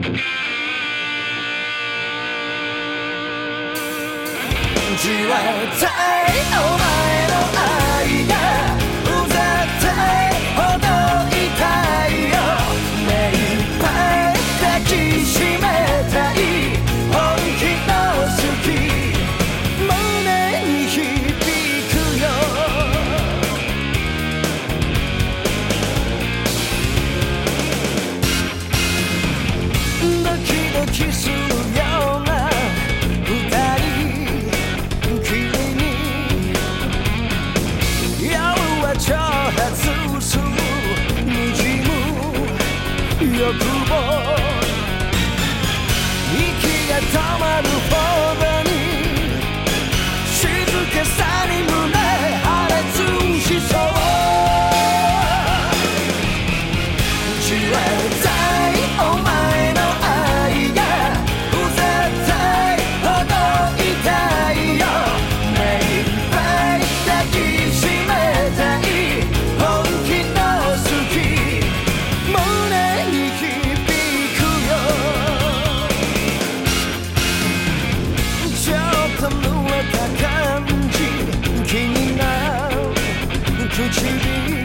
じわたいお前の愛。欲望息が止まる方たぬた感じ気になる唇